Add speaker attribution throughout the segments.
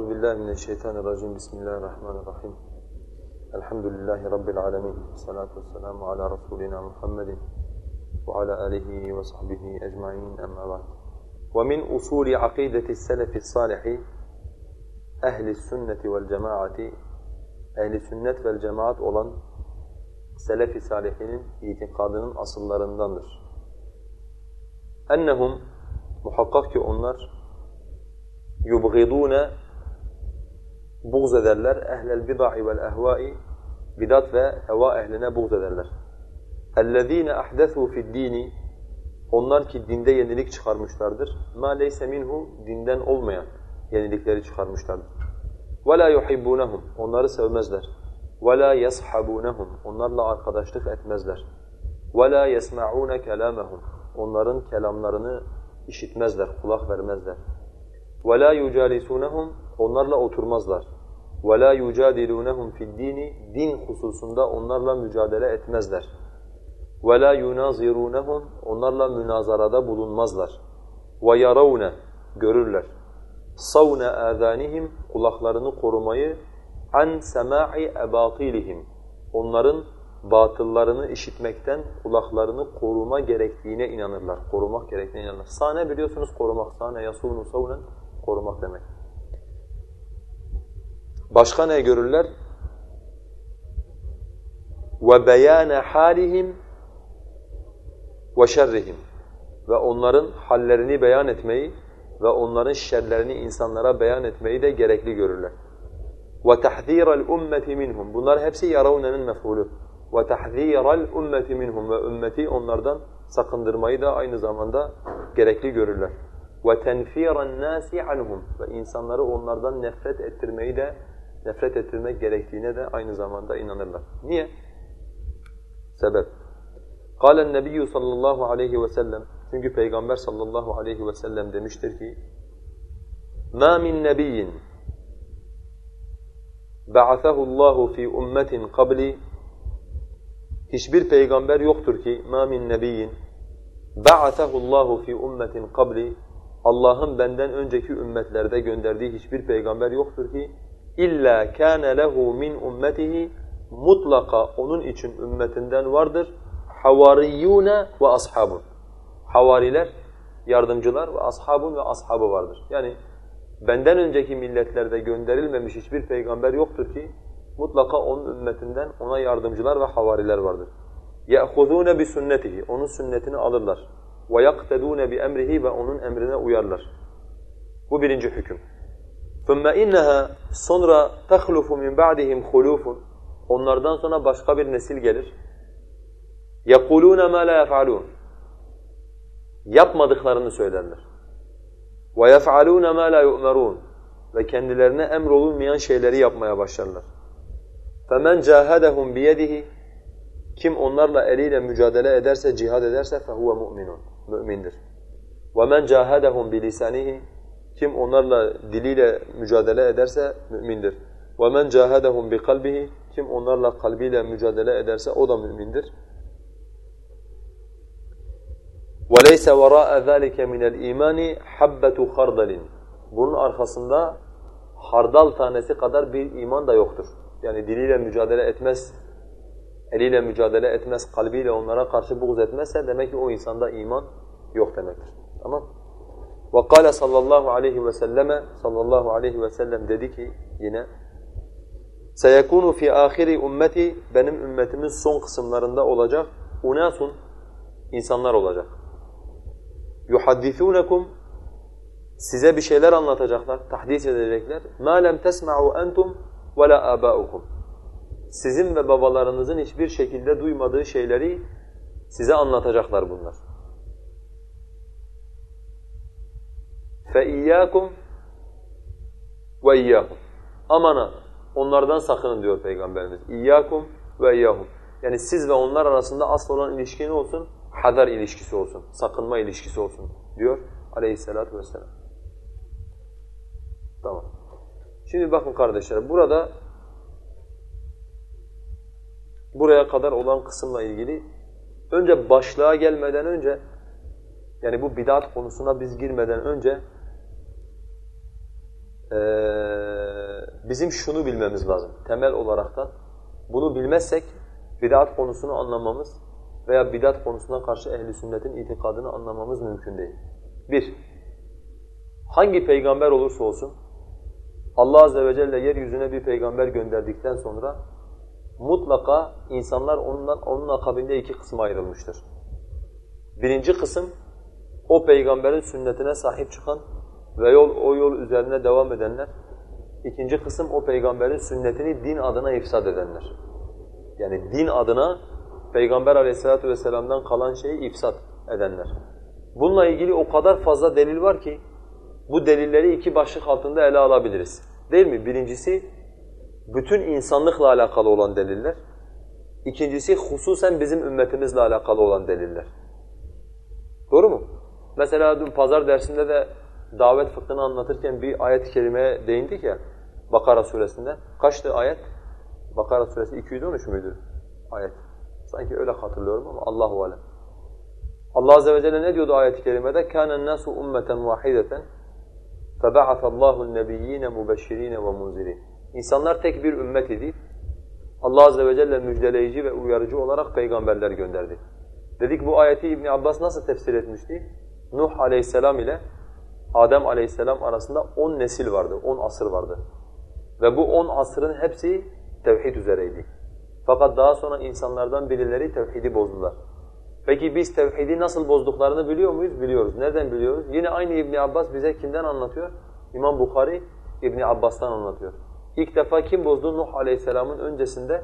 Speaker 1: Euzu billahi mineşşeytanirracim. Bismillahirrahmanirrahim. Elhamdülillahi rabbil alamin. Salatu vesselamu ala rasulina Muhammedin ve ala alihi ve sahbihi ecmaîn. Amma ba'd. Ve min usuli akideti's selefis salih ehli sünneti vel cemaati ehli sünnet vel cemaat olan selef-i salihinin itikadının asıllarındandır. Ennehum muhakkak ki onlar yubgidûne buğz ederler ehlel bid'i vel ehvai bidat ve heva ehline buğz ederler. اَلَّذ۪ينَ اَحْدَثُوا فِي الدِّينِ Onlar ki dinde yenilik çıkarmışlardır. مَا لَيْسَ minhu Dinden olmayan yenilikleri çıkarmışlardır. وَلَا يُحِبُّونَهُمْ Onları sevmezler. وَلَا يَصْحَبُونَهُمْ Onlarla arkadaşlık etmezler. وَلَا يَسْمَعُونَ كَلَامَهُمْ Onların kelamlarını işitmezler, kulak vermezler. وَلَا يُجَالِسُونَهُمْ Onlarla oturmazlar. وَلَا يُجَادِلُونَهُمْ فِي الدِّينِ Din hususunda onlarla mücadele etmezler. وَلَا يُنَازِرُونَهُمْ Onlarla münazarada bulunmazlar. وَيَرَوْنَ Görürler. صَوْنَ آذَانِهِمْ Kulaklarını korumayı an sema'i ebatilihim. Onların batıllarını işitmekten kulaklarını koruma gerektiğine inanırlar. Korumak gerektiğine inanırlar. Sane biliyorsunuz korumak. Sane yasunu savnen korumak demek. Başka ne görürler? Ve beyane halihim ve şerrihim. Ve onların hallerini beyan etmeyi ve onların şerlerini insanlara beyan etmeyi de gerekli görürler. وَتَحْذِيرَ الْاُمَّةِ مِنْهُمْ Bunlar hepsi yaravnenin mef'ulü. وَتَحْذِيرَ الْاُمَّةِ مِنْهُمْ Ve ümmeti onlardan sakındırmayı da aynı zamanda gerekli görürler. وَتَنْفِيرَ النَّاسِ عَنْهُمْ Ve insanları onlardan nefret ettirmeyi de, nefret ettirmek gerektiğine de aynı zamanda inanırlar. Niye? Sebep. قَالَ النَّبِيُّ sallallahu aleyhi ve sellem Çünkü Peygamber sallallahu aleyhi ve sellem demiştir ki مَا مِنْ نَبِيٍّ بَعَثَهُ اللّٰهُ ف۪ي اُمَّةٍ قَبْلِ Hiçbir peygamber yoktur ki مَا مِنْ نَبِيٍّ بَعَثَهُ اللّٰهُ ف۪ي اُمَّةٍ قَبْلِ Allah'ın benden önceki ümmetlerde gönderdiği hiçbir peygamber yoktur ki illa kana lehu min ummetihi mutlaka onun için ümmetinden vardır havariyune ve ashabun. Havariler, yardımcılar ve ashabun ve ashabı vardır. Yani benden önceki milletlerde gönderilmemiş hiçbir peygamber yoktur ki mutlaka onun ümmetinden ona yardımcılar ve havariler vardır. يَأْخُذُونَ بِسُنَّتِهِ Onun sünnetini alırlar. وَيَقْتَدُونَ بِأَمْرِهِ Ve onun emrine uyarlar. Bu birinci hüküm. ثُمَّ اِنَّهَا Sonra تَخْلُفُ مِنْ بَعْدِهِمْ خُلُوفٌ Onlardan sonra başka bir nesil gelir. يَقُولُونَ مَا لَا يَفْعَلُونَ Yapmadıklarını söylerler. وَيَفْعَلُونَ مَا لَا يُؤْمَرُونَ Ve kendilerine emrolunmayan şeyleri yapmaya başlarlar. فَمَنْ جَاهَدَهُمْ بِيَدِهِ Kim onlarla eliyle mücadele ederse, cihad ederse فَهُوَ مُؤْمِنٌ Mümindir. وَمَنْ جَاهَدَهُمْ بِلِسَانِهِ Kim onlarla diliyle mücadele ederse mümindir. وَمَنْ جَاهَدَهُمْ بِقَلْبِهِ Kim onlarla kalbiyle mücadele ederse o da mümindir. وَلَيْسَ وَرَاءَ ذَٰلِكَ مِنَ الْا۪يمَانِ حَبَّةُ خَرْدَلٍ Bunun arkasında hardal tanesi kadar bir iman da yoktur. Yani diliyle mücadele etmez, eliyle mücadele etmez, kalbiyle onlara karşı buğz etmezse demek ki o insanda iman yok demektir. Tamam وَقَالَ sallallahu aleyhi ve selleme sallallahu aleyhi ve sellem dedi ki yine سَيَكُونُ فِي آخِرِ ümmeti Benim ümmetimin son kısımlarında olacak unasun insanlar olacak. yuhaddisunakum size bir şeyler anlatacaklar, tahdis edecekler. Ma lem tesma'u entum ve la aba'ukum. Sizin ve babalarınızın hiçbir şekilde duymadığı şeyleri size anlatacaklar bunlar. İyyakum ve iyyahum. Amana onlardan sakının diyor Peygamberimiz. İyyakum ve iyyahum. Yani siz ve onlar arasında asıl olan ilişki ne olsun? Hadar ilişkisi olsun, sakınma ilişkisi olsun diyor aleyhissalatu vesselam. Tamam. Şimdi bakın kardeşler burada buraya kadar olan kısımla ilgili önce başlığa gelmeden önce yani bu bidat konusuna biz girmeden önce ee, bizim şunu bilmemiz lazım temel olaraktan. Bunu bilmezsek bid'at konusunu anlamamız veya bid'at konusuna karşı ehli sünnetin itikadını anlamamız mümkün değil. Bir, hangi peygamber olursa olsun Allah azze ve celle yeryüzüne bir peygamber gönderdikten sonra mutlaka insanlar ondan onun akabinde iki kısma ayrılmıştır. Birinci kısım o peygamberin sünnetine sahip çıkan ve yol o yol üzerine devam edenler. İkinci kısım o peygamberin sünnetini din adına ifsad edenler. Yani din adına peygamber aleyhissalatu vesselam'dan kalan şeyi ifsad edenler. Bununla ilgili o kadar fazla delil var ki bu delilleri iki başlık altında ele alabiliriz. Değil mi? Birincisi bütün insanlıkla alakalı olan deliller. İkincisi hususen bizim ümmetimizle alakalı olan deliller. Doğru mu? Mesela dün pazar dersinde de davet fıkhını anlatırken bir ayet-i kerimeye değindik ya Bakara suresinde. Kaçtı ayet? Bakara suresi 213 müydü ayet? Sanki öyle hatırlıyorum ama Allahu alem. Allah azze ve celle ne diyordu ayet-i kerimede? كَانَ النَّاسُ اُمَّةً وَاحِدَةً فَبَعَثَ اللّٰهُ النَّبِيِّينَ مُبَشِّر۪ينَ وَمُنْزِر۪ينَ İnsanlar tek bir ümmet idi. Allah azze ve celle müjdeleyici ve uyarıcı olarak peygamberler gönderdi. Dedik bu ayeti İbn Abbas nasıl tefsir etmişti? Nuh aleyhisselam ile Adem aleyhisselam arasında on nesil vardı, on asır vardı. Ve bu on asrın hepsi tevhid üzereydi. Fakat daha sonra insanlardan birileri tevhidi bozdular. Peki biz tevhidi nasıl bozduklarını biliyor muyuz? Biliyoruz. Nereden biliyoruz? Yine aynı İbn Abbas bize kimden anlatıyor? İmam Bukhari İbn Abbas'tan anlatıyor. İlk defa kim bozdu? Nuh Aleyhisselam'ın öncesinde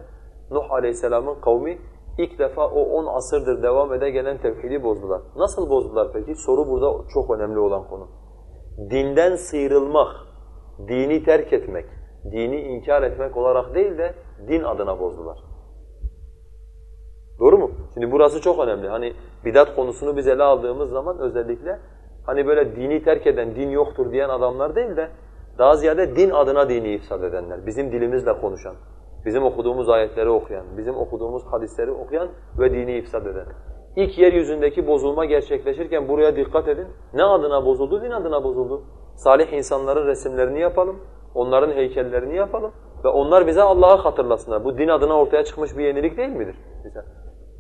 Speaker 1: Nuh Aleyhisselam'ın kavmi ilk defa o on asırdır devam ede gelen tevhidi bozdular. Nasıl bozdular peki? Soru burada çok önemli olan konu. Dinden sıyrılmak, dini terk etmek, dini inkar etmek olarak değil de din adına bozdular. Doğru mu? Şimdi burası çok önemli. Hani bidat konusunu biz ele aldığımız zaman özellikle hani böyle dini terk eden, din yoktur diyen adamlar değil de daha ziyade din adına dini ifsad edenler, bizim dilimizle konuşan, bizim okuduğumuz ayetleri okuyan, bizim okuduğumuz hadisleri okuyan ve dini ifsad eden. İlk yeryüzündeki bozulma gerçekleşirken buraya dikkat edin. Ne adına bozuldu? Din adına bozuldu. Salih insanların resimlerini yapalım, onların heykellerini yapalım ve onlar bize Allah'ı hatırlasınlar. Bu din adına ortaya çıkmış bir yenilik değil midir?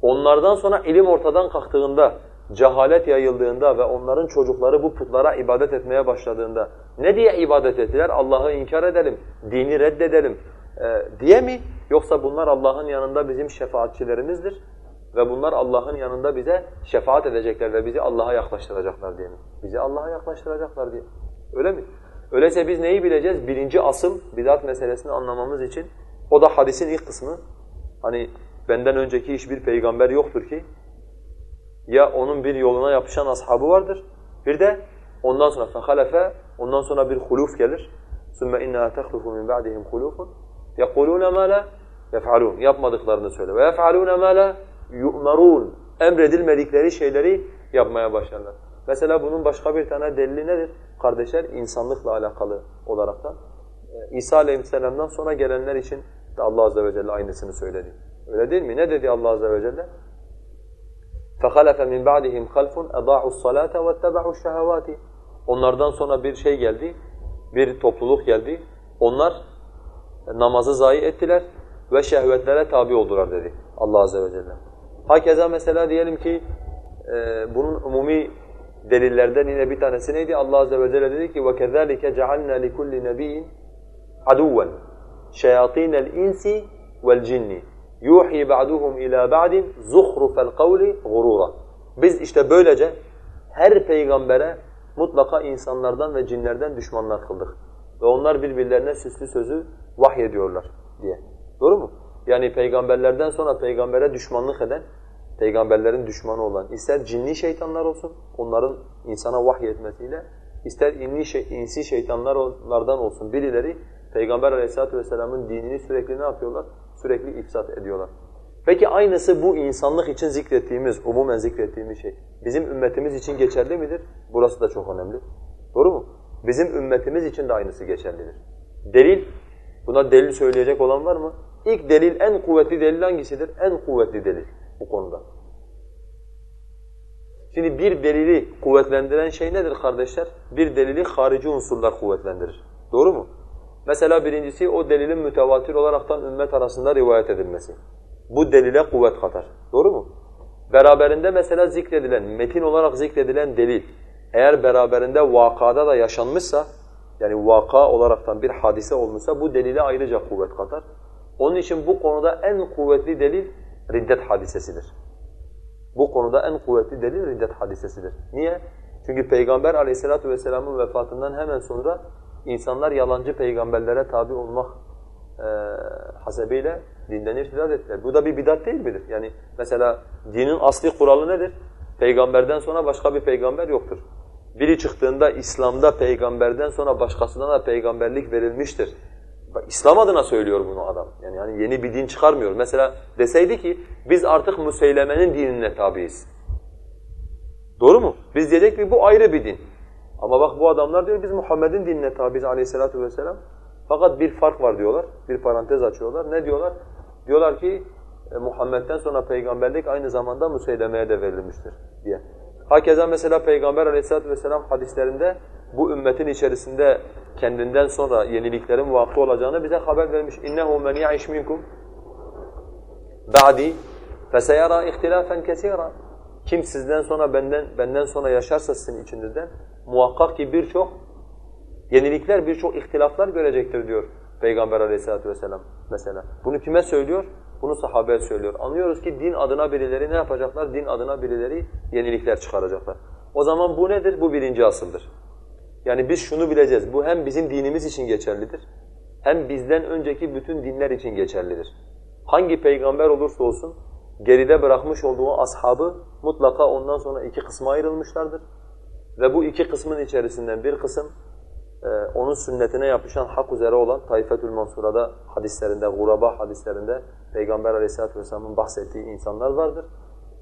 Speaker 1: Onlardan sonra ilim ortadan kalktığında, cehalet yayıldığında ve onların çocukları bu putlara ibadet etmeye başladığında ne diye ibadet ettiler? Allah'ı inkar edelim, dini reddedelim e, diye mi? Yoksa bunlar Allah'ın yanında bizim şefaatçilerimizdir ve bunlar Allah'ın yanında bize şefaat edecekler ve bizi Allah'a yaklaştıracaklar diye mi? Bizi Allah'a yaklaştıracaklar diye. Öyle mi? Öyleyse biz neyi bileceğiz? Birinci asıl bidat meselesini anlamamız için o da hadisin ilk kısmı. Hani benden önceki hiçbir peygamber yoktur ki ya onun bir yoluna yapışan ashabı vardır. Bir de ondan sonra فَخَلَفَ ondan sonra bir huluf gelir. ثُمَّ اِنَّهَا تَخْلُفُ مِنْ بَعْدِهِمْ خُلُوفٌ يَقُولُونَ مَا لَا يَفْعَلُونَ Yapmadıklarını söyle. وَيَفْعَلُونَ مَا لَا يُؤْمَرُونَ Emredilmedikleri şeyleri yapmaya başlarlar. Mesela bunun başka bir tane delili nedir? Kardeşler insanlıkla alakalı olaraktan. İsa aleyhisselamdan sonra gelenler için de Allah azze ve celle aynısını söyledi. Öyle değil mi? Ne dedi Allah azze ve celle? فَخَلَفَ مِنْ بَعْدِهِمْ خَلْفٌ اَضَاعُوا الصَّلَاةَ وَاتَّبَعُوا الشَّهَوَاتِ Onlardan sonra bir şey geldi, bir topluluk geldi. Onlar namazı zayi ettiler ve şehvetlere tabi oldular dedi Allah azze ve celle. Hakeza mesela diyelim ki e, bunun umumi delillerden yine bir tanesi neydi? Allah azze ve celle dedi ki وَكَذَٰلِكَ جَعَلْنَا لِكُلِّ نَب۪يٍ عَدُوًا شَيَاطِينَ الْاِنْسِ وَالْجِنِّ yuhi ba'duhum ila ba'din zuhrufel kavli gurura. Biz işte böylece her peygambere mutlaka insanlardan ve cinlerden düşmanlar kıldık. Ve onlar birbirlerine süslü sözü vahyediyorlar diye. Doğru mu? Yani peygamberlerden sonra peygambere düşmanlık eden, peygamberlerin düşmanı olan ister cinni şeytanlar olsun, onların insana vahyetmesiyle, ister inni şey, insi şeytanlardan olsun birileri Peygamber aleyhissalatu vesselamın dinini sürekli ne yapıyorlar? Sürekli ifsat ediyorlar. Peki aynısı bu insanlık için zikrettiğimiz, umumen zikrettiğimiz şey bizim ümmetimiz için geçerli midir? Burası da çok önemli. Doğru mu? Bizim ümmetimiz için de aynısı geçerlidir. Delil, buna delil söyleyecek olan var mı? İlk delil, en kuvvetli delil hangisidir? En kuvvetli delil bu konuda. Şimdi bir delili kuvvetlendiren şey nedir kardeşler? Bir delili harici unsurlar kuvvetlendirir. Doğru mu? Mesela birincisi o delilin mütevatir olaraktan ümmet arasında rivayet edilmesi. Bu delile kuvvet katar. Doğru mu? Beraberinde mesela zikredilen, metin olarak zikredilen delil eğer beraberinde vakada da yaşanmışsa yani vaka olaraktan bir hadise olmuşsa bu delile ayrıca kuvvet katar. Onun için bu konuda en kuvvetli delil riddet hadisesidir. Bu konuda en kuvvetli delil riddet hadisesidir. Niye? Çünkü Peygamber aleyhissalatu vesselamın vefatından hemen sonra insanlar yalancı peygamberlere tabi olmak e, hasebiyle dinden irtidat ettiler. Bu da bir bidat değil midir? Yani mesela dinin asli kuralı nedir? Peygamberden sonra başka bir peygamber yoktur. Biri çıktığında İslam'da peygamberden sonra başkasına da peygamberlik verilmiştir. Bak, İslam adına söylüyor bunu adam. Yani, yani yeni bir din çıkarmıyor. Mesela deseydi ki biz artık Müseyleme'nin dinine tabiiz. Doğru mu? Biz diyecek ki bu ayrı bir din. Ama bak bu adamlar diyor biz Muhammed'in dinine tabiiz aleyhissalatu vesselam. Fakat bir fark var diyorlar. Bir parantez açıyorlar. Ne diyorlar? Diyorlar ki e, Muhammed'den sonra peygamberlik aynı zamanda Müseyleme'ye de verilmiştir diye. Hakeza mesela Peygamber aleyhissalatu vesselam hadislerinde bu ümmetin içerisinde kendinden sonra yeniliklerin vakı olacağını bize haber vermiş. İnnehu men ya'ish minkum ba'di feseyara ihtilafen kesira. Kim sizden sonra benden benden sonra yaşarsa sizin içinizden muhakkak ki birçok yenilikler, birçok ihtilaflar görecektir diyor Peygamber aleyhissalatu vesselam mesela. Bunu kime söylüyor? Bunu sahabeye söylüyor. Anlıyoruz ki din adına birileri ne yapacaklar? Din adına birileri yenilikler çıkaracaklar. O zaman bu nedir? Bu birinci asıldır. Yani biz şunu bileceğiz. Bu hem bizim dinimiz için geçerlidir. Hem bizden önceki bütün dinler için geçerlidir. Hangi peygamber olursa olsun geride bırakmış olduğu ashabı mutlaka ondan sonra iki kısma ayrılmışlardır. Ve bu iki kısmın içerisinden bir kısım e, onun sünnetine yapışan hak üzere olan Taifetül Mansura'da hadislerinde, Guraba hadislerinde Peygamber Aleyhisselatü Vesselam'ın bahsettiği insanlar vardır.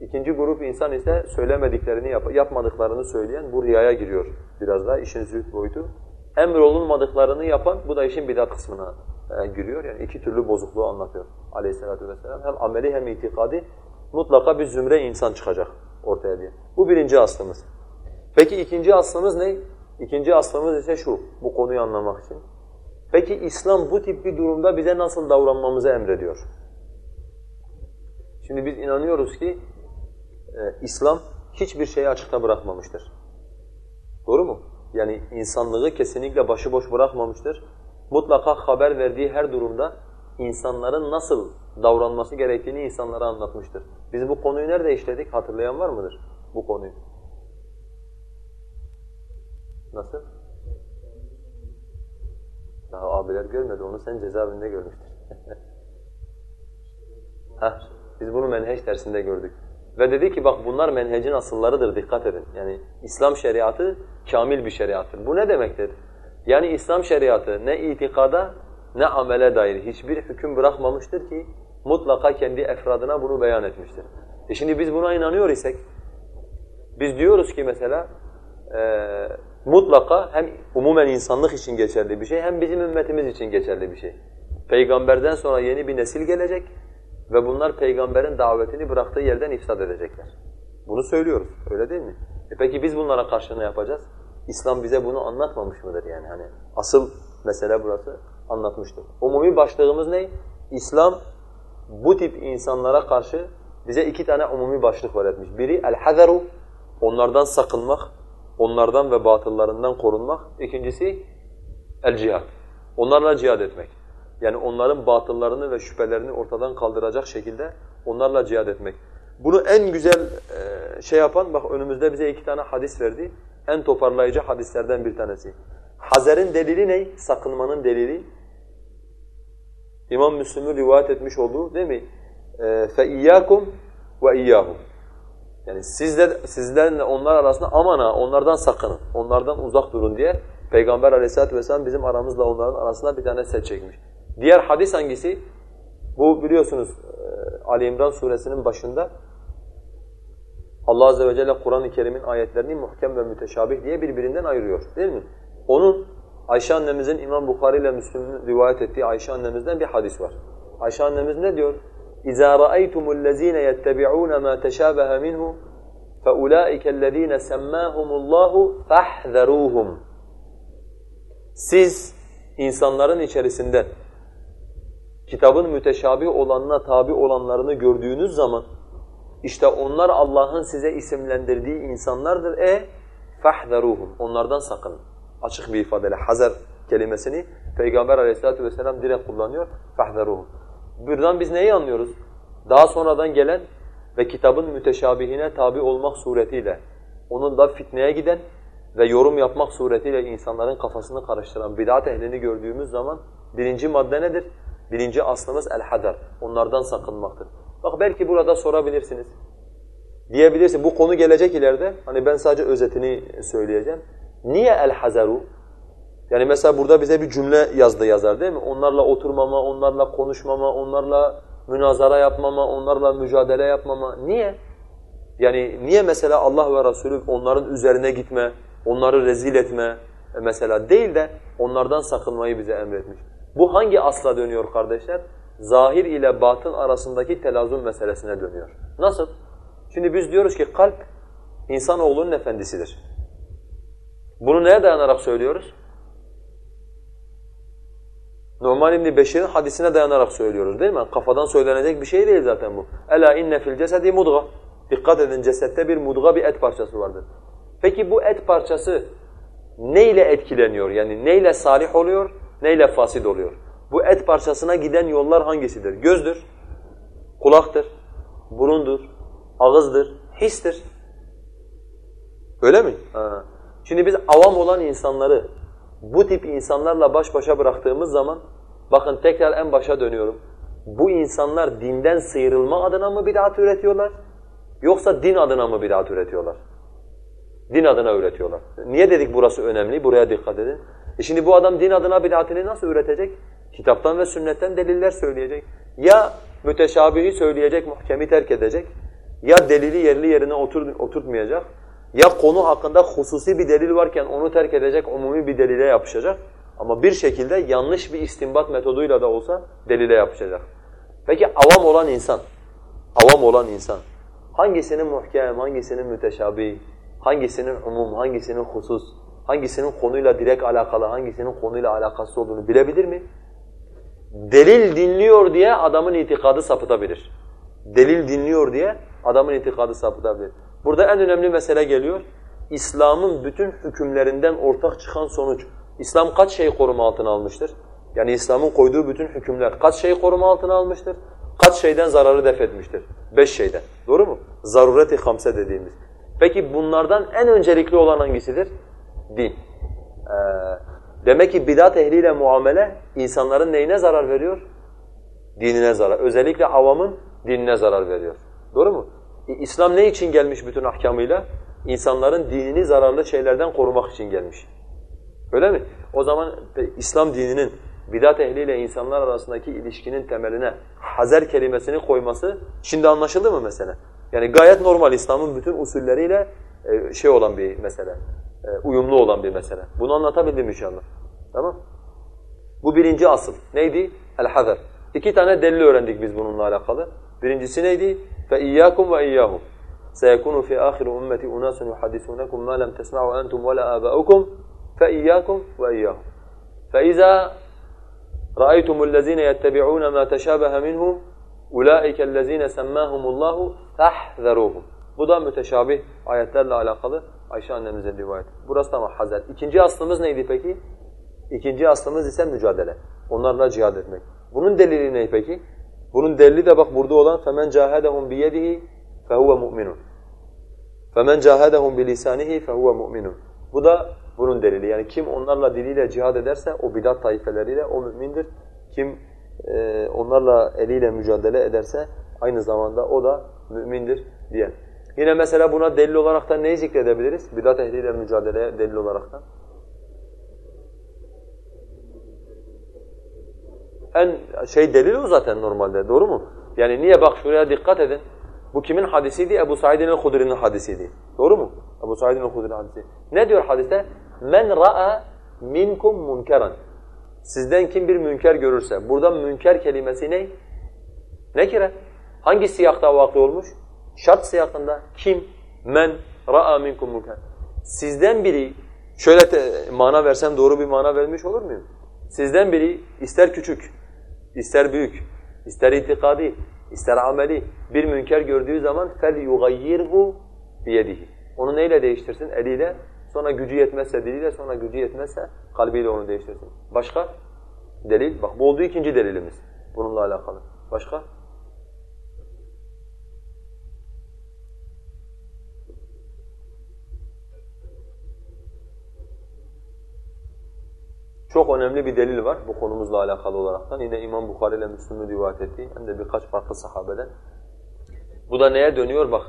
Speaker 1: İkinci grup insan ise söylemediklerini, yap yapmadıklarını söyleyen bu riyaya giriyor biraz daha işin zühd boyutu. Emrolunmadıklarını yapan bu da işin bidat kısmına e, giriyor. Yani iki türlü bozukluğu anlatıyor aleyhissalatu vesselam. Hem ameli hem itikadi mutlaka bir zümre insan çıkacak ortaya diye. Bu birinci aslımız. Peki ikinci aslımız ne? İkinci aslımız ise şu, bu konuyu anlamak için. Peki İslam bu tip bir durumda bize nasıl davranmamızı emrediyor? Şimdi biz inanıyoruz ki e, İslam hiçbir şeyi açıkta bırakmamıştır. Doğru mu? Yani insanlığı kesinlikle başıboş bırakmamıştır. Mutlaka haber verdiği her durumda insanların nasıl davranması gerektiğini insanlara anlatmıştır. Biz bu konuyu nerede işledik? Hatırlayan var mıdır bu konuyu? Nasıl? Daha abiler görmedi, onu sen cezaevinde görmüştün. Heh, biz bunu menheç dersinde gördük. Ve dedi ki bak bunlar menhecin asıllarıdır, dikkat edin. Yani İslam şeriatı kamil bir şeriattır. Bu ne demektir? Yani İslam şeriatı ne itikada ne amele dair hiçbir hüküm bırakmamıştır ki mutlaka kendi efradına bunu beyan etmiştir. E şimdi biz buna inanıyor isek, biz diyoruz ki mesela e, mutlaka hem umumen insanlık için geçerli bir şey hem bizim ümmetimiz için geçerli bir şey. Peygamberden sonra yeni bir nesil gelecek ve bunlar peygamberin davetini bıraktığı yerden ifsad edecekler. Bunu söylüyoruz, öyle değil mi? E peki biz bunlara karşı ne yapacağız? İslam bize bunu anlatmamış mıdır yani? Hani asıl mesele burası anlatmıştır. Umumi başlığımız ne? İslam bu tip insanlara karşı bize iki tane umumi başlık var. Biri el-hazaru, onlardan sakınmak, onlardan ve batıllarından korunmak. İkincisi el-cihad, onlarla cihad etmek. Yani onların batıllarını ve şüphelerini ortadan kaldıracak şekilde onlarla cihad etmek. Bunu en güzel şey yapan, bak önümüzde bize iki tane hadis verdi. En toparlayıcı hadislerden bir tanesi. Hazer'in delili ne? Sakınmanın delili. İmam Müslim'in rivayet etmiş olduğu değil mi? فَاِيَّاكُمْ وَاِيَّاهُمْ yani sizler, sizlerle onlar arasında aman ha onlardan sakının, onlardan uzak durun diye Peygamber aleyhissalatu vesselam bizim aramızla onların arasında bir tane set çekmiş. Diğer hadis hangisi? Bu biliyorsunuz Ali İmran suresinin başında Allah azze ve celle Kur'an-ı Kerim'in ayetlerini muhkem ve müteşabih diye birbirinden ayırıyor değil mi? Onun Ayşe annemizin İmam Bukhari ile Müslüm'ün rivayet ettiği Ayşe annemizden bir hadis var. Ayşe annemiz ne diyor? اِذَا رَأَيْتُمُ الَّذ۪ينَ يَتَّبِعُونَ مَا تَشَابَهَ مِنْهُ فَاُولَٰئِكَ الَّذ۪ينَ سَمَّاهُمُ اللّٰهُ فَاحْذَرُوهُمْ Siz insanların içerisinden kitabın müteşabih olanına tabi olanlarını gördüğünüz zaman işte onlar Allah'ın size isimlendirdiği insanlardır. E فَحْذَرُوهُمْ Onlardan sakının. Açık bir ifadeyle hazar kelimesini Peygamber aleyhissalatu vesselam direkt kullanıyor. فَحْذَرُوهُمْ Buradan biz neyi anlıyoruz? Daha sonradan gelen ve kitabın müteşabihine tabi olmak suretiyle onun da fitneye giden ve yorum yapmak suretiyle insanların kafasını karıştıran bid'at ehlini gördüğümüz zaman birinci madde nedir? Birinci aslımız el-hadar. Onlardan sakınmaktır. Bak belki burada sorabilirsiniz. Diyebilirsin bu konu gelecek ileride. Hani ben sadece özetini söyleyeceğim. Niye el-hazaru? Yani mesela burada bize bir cümle yazdı yazar değil mi? Onlarla oturmama, onlarla konuşmama, onlarla münazara yapmama, onlarla mücadele yapmama. Niye? Yani niye mesela Allah ve Resulü onların üzerine gitme, onları rezil etme mesela değil de onlardan sakınmayı bize emretmiş. Bu hangi asla dönüyor kardeşler? Zahir ile batın arasındaki telazum meselesine dönüyor. Nasıl? Şimdi biz diyoruz ki kalp insanoğlunun efendisidir. Bunu neye dayanarak söylüyoruz? Numan İbn Beşir'in hadisine dayanarak söylüyoruz değil mi? Kafadan söylenecek bir şey değil zaten bu. Ela inne fil cesedi mudga. Dikkat edin cesette bir mudga bir et parçası vardır. Peki bu et parçası neyle etkileniyor? Yani neyle salih oluyor, neyle fasid oluyor? Bu et parçasına giden yollar hangisidir? Gözdür, kulaktır, burundur, ağızdır, histir. Öyle mi? Ha. Şimdi biz avam olan insanları bu tip insanlarla baş başa bıraktığımız zaman bakın tekrar en başa dönüyorum. Bu insanlar dinden sıyrılma adına mı bid'at üretiyorlar? Yoksa din adına mı bid'at üretiyorlar? Din adına üretiyorlar. Niye dedik burası önemli? Buraya dikkat edin. E şimdi bu adam din adına bid'atini nasıl üretecek? Kitaptan ve sünnetten deliller söyleyecek. Ya müteşabihi söyleyecek, muhkemi terk edecek. Ya delili yerli yerine otur, oturtmayacak. Ya konu hakkında hususi bir delil varken onu terk edecek, umumi bir delile yapışacak. Ama bir şekilde yanlış bir istinbat metoduyla da olsa delile yapışacak. Peki avam olan insan, avam olan insan hangisinin muhkem, hangisinin müteşabih, hangisinin umum, hangisinin husus, hangisinin konuyla direkt alakalı, hangisinin konuyla alakası olduğunu bilebilir mi? Delil dinliyor diye adamın itikadı sapıtabilir. Delil dinliyor diye adamın itikadı sapıtabilir. Burada en önemli mesele geliyor. İslam'ın bütün hükümlerinden ortak çıkan sonuç. İslam kaç şeyi koruma altına almıştır? Yani İslam'ın koyduğu bütün hükümler kaç şeyi koruma altına almıştır? Kaç şeyden zararı def etmiştir? Beş şeyden. Doğru mu? Zarureti hamse dediğimiz. Peki bunlardan en öncelikli olan hangisidir? Din. Ee, demek ki bidat ehliyle muamele insanların neyine zarar veriyor? Dinine zarar. Özellikle avamın dinine zarar veriyor. Doğru mu? İslam ne için gelmiş bütün ahkamıyla? İnsanların dinini zararlı şeylerden korumak için gelmiş. Öyle mi? O zaman İslam dininin bidat ehliyle insanlar arasındaki ilişkinin temeline hazer kelimesini koyması şimdi anlaşıldı mı mesela? Yani gayet normal İslam'ın bütün usulleriyle e, şey olan bir mesele, e, uyumlu olan bir mesele. Bunu anlatabildim inşallah. Tamam? Bu birinci asıl. Neydi? El-hazer. İki tane delil öğrendik biz bununla alakalı. Birincisi neydi? فَاِيَّاكُمْ وَاِيَّاهُمْ سَيَكُونُ فِي آخِرِ اُمَّةِ اُنَاسٌ يُحَدِّثُونَكُمْ مَا لَمْ تَسْمَعُوا أَنْتُمْ وَلَا آبَاؤُكُمْ فَاِيَّاكُمْ وَاِيَّاهُمْ فَإِذَا رَأَيْتُمُ الَّذ۪ينَ يَتَّبِعُونَ مَا تَشَابَهَ مِنْهُ اُولَٰئِكَ الَّذ۪ينَ سَمَّاهُمُ اللّٰهُ فَاحْذَرُوهُمْ Bu da müteşabih ayetlerle alakalı Ayşe annemizin rivayeti. Burası tamam hazer. İkinci aslımız neydi peki? İkinci aslımız ise mücadele. Onlarla cihad etmek. Bunun delili ne peki? Bunun delili de bak burada olan فَمَنْ جَاهَدَهُمْ بِيَدِهِ فَهُوَ مُؤْمِنٌ فَمَنْ جَاهَدَهُمْ بِلِسَانِهِ فَهُوَ مُؤْمِنٌ Bu da bunun delili. Yani kim onlarla diliyle cihad ederse o bidat taifeleriyle o mümindir. Kim e, onlarla eliyle mücadele ederse aynı zamanda o da mümindir diye. Yine mesela buna delil olarak da neyi zikredebiliriz? Bidat ehliyle mücadeleye delil olarak da. En şey delil o zaten normalde, doğru mu? Yani niye bak şuraya dikkat edin. Bu kimin hadisiydi? Ebu Said'in el-Hudri'nin hadisiydi. Doğru mu? Ebu Said'in okuduğu hadisi. Ne diyor hadiste? Men ra'a minkum munkeran. Sizden kim bir münker görürse. Burada münker kelimesi ne? Nekire. Hangi siyakta vakı olmuş? Şart siyakında. Kim? Men ra'a minkum munker. Sizden biri şöyle te, mana versem doğru bir mana vermiş olur muyum? Sizden biri ister küçük, ister büyük, ister itikadi, ister ameli bir münker gördüğü zaman fel yugayyirhu biyedihi. Onu neyle değiştirsin? Eliyle. Sonra gücü yetmezse diliyle, sonra gücü yetmezse kalbiyle onu değiştirsin. Başka? Delil. Bak bu oldu ikinci delilimiz bununla alakalı. Başka? Çok önemli bir delil var bu konumuzla alakalı olaraktan. Yine İmam Bukhari ile Müslüm'ün rivayet ettiği hem de birkaç farklı sahabeden. Bu da neye dönüyor bak.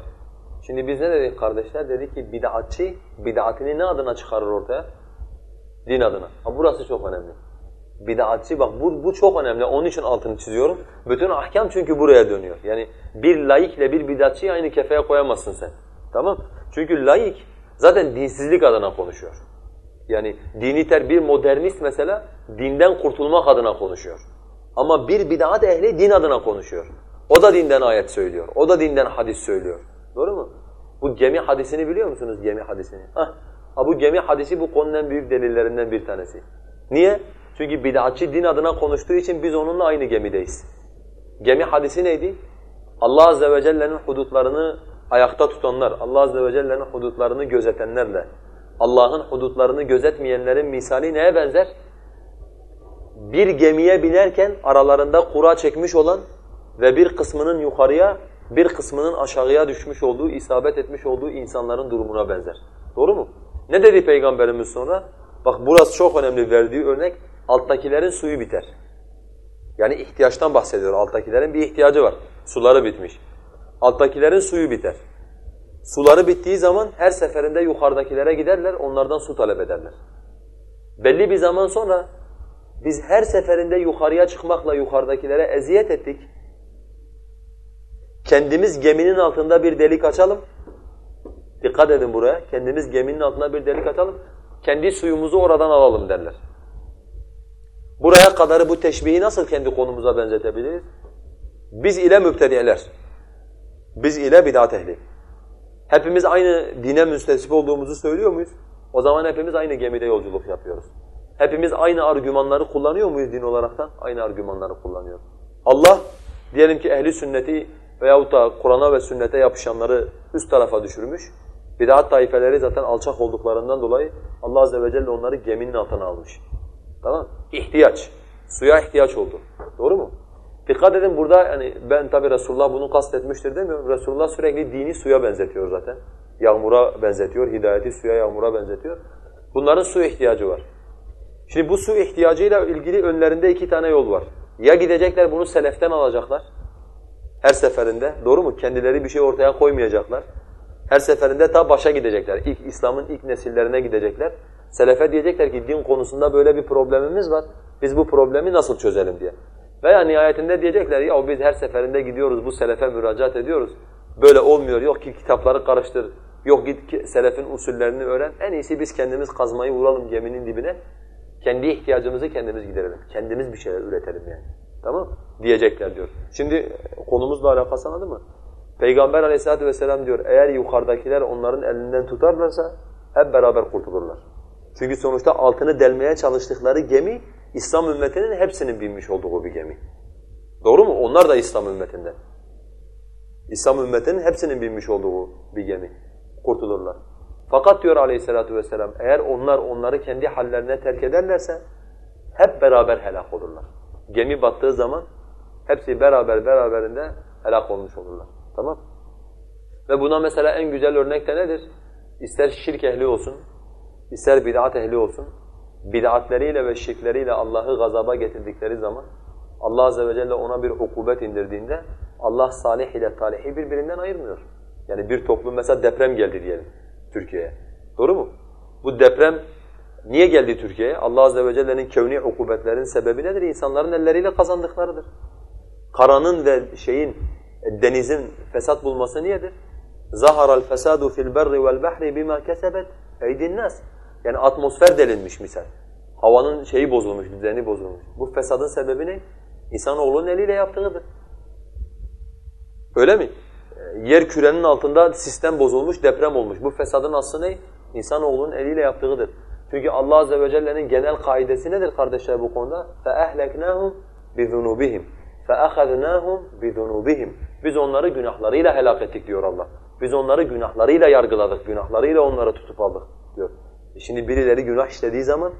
Speaker 1: Şimdi biz ne dedik kardeşler? Dedik ki bid'atçı bid'atini ne adına çıkarır ortaya? Din adına. Ha burası çok önemli. Bid'atçı bak bu, bu çok önemli. Onun için altını çiziyorum. Bütün ahkam çünkü buraya dönüyor. Yani bir laikle bir bid'atçıyı aynı kefeye koyamazsın sen. Tamam? Çünkü laik zaten dinsizlik adına konuşuyor. Yani dini ter bir modernist mesela dinden kurtulmak adına konuşuyor. Ama bir bid'at ehli din adına konuşuyor. O da dinden ayet söylüyor. O da dinden hadis söylüyor. Doğru mu? Bu gemi hadisini biliyor musunuz gemi hadisini? Ha bu gemi hadisi bu konunun büyük delillerinden bir tanesi. Niye? Çünkü bid'atçı din adına konuştuğu için biz onunla aynı gemideyiz. Gemi hadisi neydi? Allah azze ve celle'nin hudutlarını ayakta tutanlar, Allah azze ve celle'nin hudutlarını gözetenlerle Allah'ın hudutlarını gözetmeyenlerin misali neye benzer? Bir gemiye binerken aralarında kura çekmiş olan ve bir kısmının yukarıya, bir kısmının aşağıya düşmüş olduğu, isabet etmiş olduğu insanların durumuna benzer. Doğru mu? Ne dedi Peygamberimiz sonra? Bak burası çok önemli verdiği örnek. Alttakilerin suyu biter. Yani ihtiyaçtan bahsediyor. Alttakilerin bir ihtiyacı var. Suları bitmiş. Alttakilerin suyu biter. Suları bittiği zaman her seferinde yukarıdakilere giderler, onlardan su talep ederler. Belli bir zaman sonra biz her seferinde yukarıya çıkmakla yukarıdakilere eziyet ettik. Kendimiz geminin altında bir delik açalım. Dikkat edin buraya. Kendimiz geminin altında bir delik açalım. Kendi suyumuzu oradan alalım derler. Buraya kadarı bu teşbihi nasıl kendi konumuza benzetebiliriz? Biz ile müptediyeler. Biz ile bid'at ehli. Hepimiz aynı dine müstesip olduğumuzu söylüyor muyuz? O zaman hepimiz aynı gemide yolculuk yapıyoruz. Hepimiz aynı argümanları kullanıyor muyuz din olaraktan? Aynı argümanları kullanıyor. Allah diyelim ki ehli sünneti veyahut da Kur'an'a ve sünnete yapışanları üst tarafa düşürmüş. Bid'at taifeleri zaten alçak olduklarından dolayı Allah azze ve celle onları geminin altına almış. Tamam? İhtiyaç. Suya ihtiyaç oldu. Doğru mu? Dikkat edin burada yani ben tabi Resulullah bunu kastetmiştir demiyorum. Resulullah sürekli dini suya benzetiyor zaten. Yağmura benzetiyor, hidayeti suya, yağmura benzetiyor. Bunların su ihtiyacı var. Şimdi bu su ihtiyacıyla ilgili önlerinde iki tane yol var. Ya gidecekler bunu seleften alacaklar. Her seferinde. Doğru mu? Kendileri bir şey ortaya koymayacaklar. Her seferinde ta başa gidecekler. İlk İslam'ın ilk nesillerine gidecekler. Selefe diyecekler ki din konusunda böyle bir problemimiz var. Biz bu problemi nasıl çözelim diye. Veya nihayetinde diyecekler ya biz her seferinde gidiyoruz bu selefe müracaat ediyoruz. Böyle olmuyor. Yok ki kitapları karıştır. Yok git selefin usullerini öğren. En iyisi biz kendimiz kazmayı vuralım geminin dibine. Kendi ihtiyacımızı kendimiz giderelim. Kendimiz bir şeyler üretelim yani. Tamam Diyecekler diyor. Şimdi konumuzla alakası anladın mı? Peygamber aleyhissalatu vesselam diyor eğer yukarıdakiler onların elinden tutarlarsa hep beraber kurtulurlar. Çünkü sonuçta altını delmeye çalıştıkları gemi İslam ümmetinin hepsinin binmiş olduğu bir gemi. Doğru mu? Onlar da İslam ümmetinden. İslam ümmetinin hepsinin binmiş olduğu bir gemi. Kurtulurlar. Fakat diyor aleyhissalatu vesselam eğer onlar onları kendi hallerine terk ederlerse hep beraber helak olurlar. Gemi battığı zaman hepsi beraber beraberinde helak olmuş olurlar. Tamam Ve buna mesela en güzel örnek de nedir? İster şirk ehli olsun, ister bid'at ehli olsun, bid'atleriyle ve şirkleriyle Allah'ı gazaba getirdikleri zaman Allah azze ve celle ona bir ukubet indirdiğinde Allah salih ile talihi birbirinden ayırmıyor. Yani bir toplum mesela deprem geldi diyelim Türkiye'ye. Doğru mu? Bu deprem niye geldi Türkiye'ye? Allah azze ve celle'nin kevni ukubetlerin sebebi nedir? İnsanların elleriyle kazandıklarıdır. Karanın ve şeyin denizin fesat bulması niyedir? Zaharal fesadu fil berri vel bahri bima kesebet eydin nas. Yani atmosfer delinmiş misal. Havanın şeyi bozulmuş, düzeni bozulmuş. Bu fesadın sebebi ne? İnsanoğlunun eliyle yaptığıdır. Öyle mi? Yer kürenin altında sistem bozulmuş, deprem olmuş. Bu fesadın aslı ne? İnsanoğlunun eliyle yaptığıdır. Çünkü Allah Azze ve Celle'nin genel kaidesi nedir kardeşler bu konuda? فَاَهْلَكْنَاهُمْ بِذُنُوبِهِمْ فَاَخَذْنَاهُمْ بِذُنُوبِهِمْ Biz onları günahlarıyla helak ettik diyor Allah. Biz onları günahlarıyla yargıladık, günahlarıyla onları tutup aldık diyor. E şimdi birileri günah işlediği zaman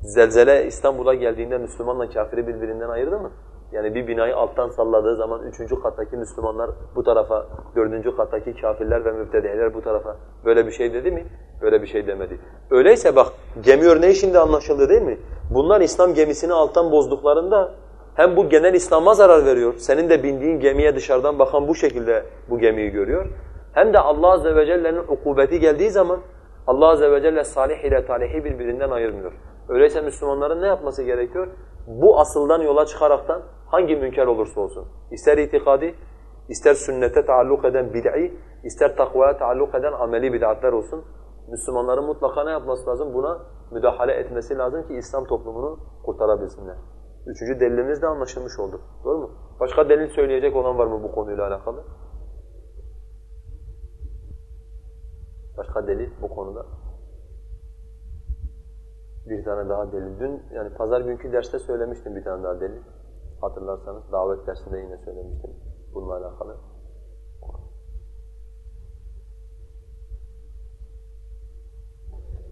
Speaker 1: zelzele İstanbul'a geldiğinde Müslümanla kafiri birbirinden ayırdı mı? Yani bir binayı alttan salladığı zaman üçüncü kattaki Müslümanlar bu tarafa, dördüncü kattaki kafirler ve mübtediler bu tarafa. Böyle bir şey dedi mi? Böyle bir şey demedi. Öyleyse bak gemi örneği şimdi anlaşıldı değil mi? Bunlar İslam gemisini alttan bozduklarında hem bu genel İslam'a zarar veriyor. Senin de bindiğin gemiye dışarıdan bakan bu şekilde bu gemiyi görüyor. Hem de Allah Azze ve Celle'nin ukubeti geldiği zaman Allah Azze ve Celle salih ile talihi birbirinden ayırmıyor. Öyleyse Müslümanların ne yapması gerekiyor? Bu asıldan yola çıkaraktan hangi münker olursa olsun, ister itikadi, ister sünnete taalluk eden bid'i, ister takvaya taalluk eden ameli bid'atler olsun, Müslümanların mutlaka ne yapması lazım? Buna müdahale etmesi lazım ki İslam toplumunu kurtarabilsinler. Üçüncü delilimiz de anlaşılmış oldu. Doğru mu? Başka delil söyleyecek olan var mı bu konuyla alakalı? Başka delil bu konuda? Bir tane daha delil. Dün yani pazar günkü derste söylemiştim bir tane daha delil. Hatırlarsanız davet dersinde yine söylemiştim bununla alakalı.